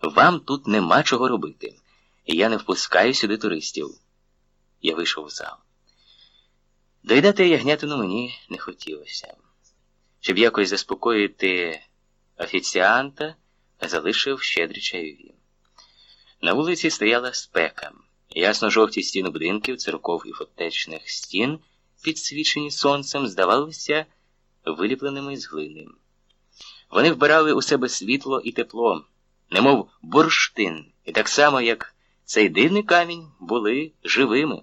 Вам тут нема чого робити, я не впускаю сюди туристів. Я вийшов в зал. Доїдати ягнятину мені не хотілося. Щоб якось заспокоїти офіціанта, залишив щедрі чайові. На вулиці стояла спека. Ясно жовті стіни будинків, церков і фотечних стін, підсвічені сонцем, здавалися виліпленими з глини. Вони вбирали у себе світло і тепло, немов бурштин, і так само, як цей дивний камінь, були живими.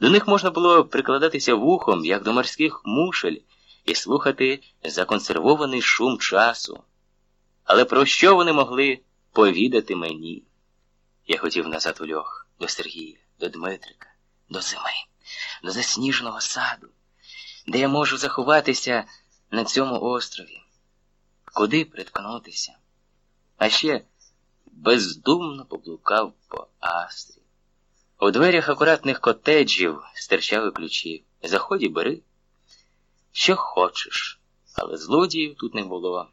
До них можна було прикладатися вухом, як до морських мушель, і слухати законсервований шум часу. Але про що вони могли повідати мені? Я хотів назад у льох, до Сергія, до Дмитрика, до зими, до засніженого саду, де я можу заховатися на цьому острові, куди приткнутися. А ще бездумно поблукав по Астрі. У дверях акуратних котеджів стирчали ключі. Заході бери, що хочеш, але злодіїв тут не було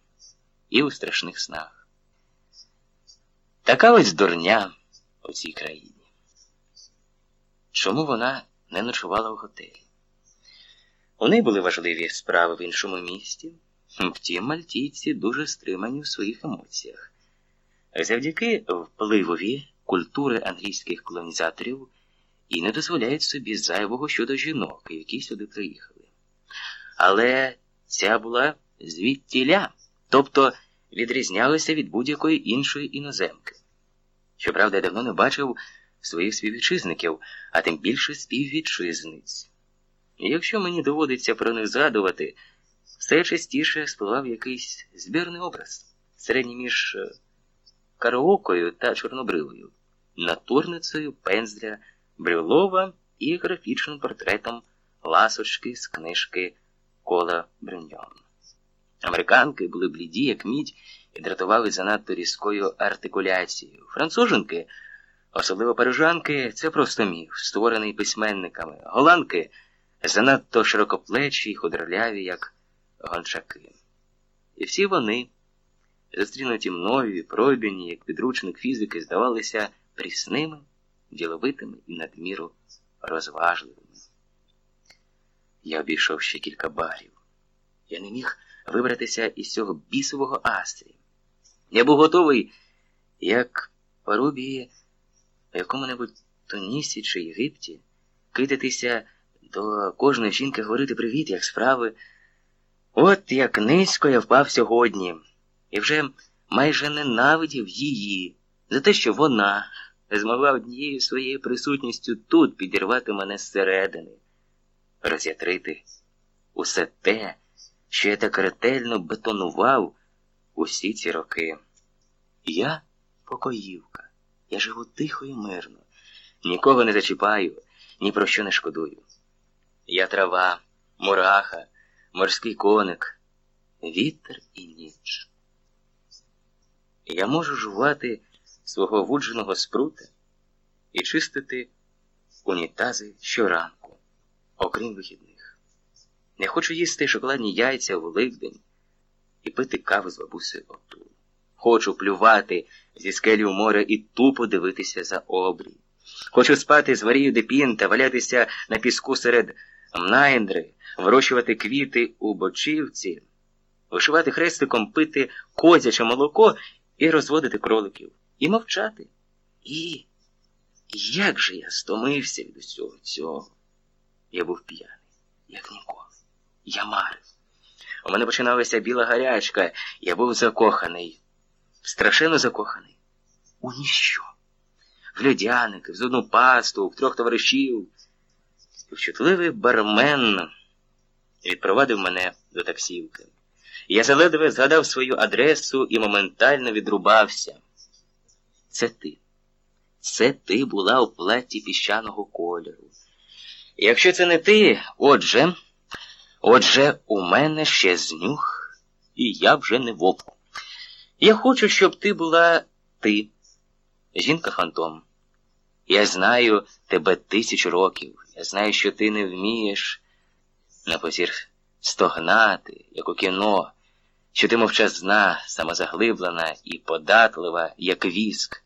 і у страшних снах. Така ось дурня у цій країні. Чому вона не ночувала в готелі? У неї були важливі справи в іншому місті. Втім, мальтійці дуже стримані в своїх емоціях. Завдяки впливові культури англійських колонізаторів і не дозволяють собі зайвого щодо жінок, які сюди приїхали. Але ця була звідтіля, тобто відрізнялася від будь-якої іншої іноземки. Щоправда, я давно не бачив своїх співвітчизників, а тим більше співвітчизниць. І якщо мені доводиться про них згадувати, все частіше спливав якийсь збірний образ, середній між караокою та чорнобривою, натурницею пензля Брюлова і графічним портретом ласочки з книжки Кола Брюньон. Американки були бліді, як мідь, і дратували занадто різкою артикуляцією. Француженки, особливо парижанки, це просто міф, створений письменниками. Голландки занадто широкоплечі й худорляві, як гончаки. І всі вони, зустрінуті мною і пройдені, як підручник фізики, здавалися прісними, діловитими і надміру розважливими. Я обійшов ще кілька барів. Я не міг вибратися із цього бісового астрі. Я був готовий, як Парубії в якому-небудь Тунісі чи Єгипті, кидатися до кожної жінки говорити привіт, як справи. От як низько я впав сьогодні, і вже майже ненавидів її за те, що вона змогла однією своєю присутністю тут підірвати мене зсередини, роз'ятрити усе те, що я так ретельно бетонував усі ці роки. Я покоївка, я живу тихо і мирно, нікого не зачіпаю, ні про що не шкодую. Я трава, мураха, морський коник, вітер і ніч. Я можу жувати свого вудженого спрута і чистити унітази щоранку, окрім вихідних. Не хочу їсти шоколадні яйця в Великдень і пити каву з бабусею Оту. Хочу плювати зі скелі у море і тупо дивитися за обрій. Хочу спати з Варією Депін та валятися на піску серед мнаєндри, вирощувати квіти у бочівці, вишивати хрестиком, пити козяче молоко і розводити кроликів, і мовчати. І як же я стомився від усього цього? Я був п'яний, як ніколи. Я марив. У мене починалася біла гарячка, я був закоханий, страшенно закоханий. У ніщо. В льодяники, в зубну пасту, в трьох товаришів. Вчутливий бармен відпровадив мене до таксівки. Я заледве згадав свою адресу і моментально відрубався. Це ти. Це ти була у платі піщаного кольору. Якщо це не ти, отже, отже, у мене ще знюх, і я вже не вовк. Я хочу, щоб ти була ти, жінка фантом. Я знаю тебе тисячу років. Я знаю, що ти не вмієш на позір стогнати, як у кіно що ти мовчазна, самозаглиблена і податлива, як віск,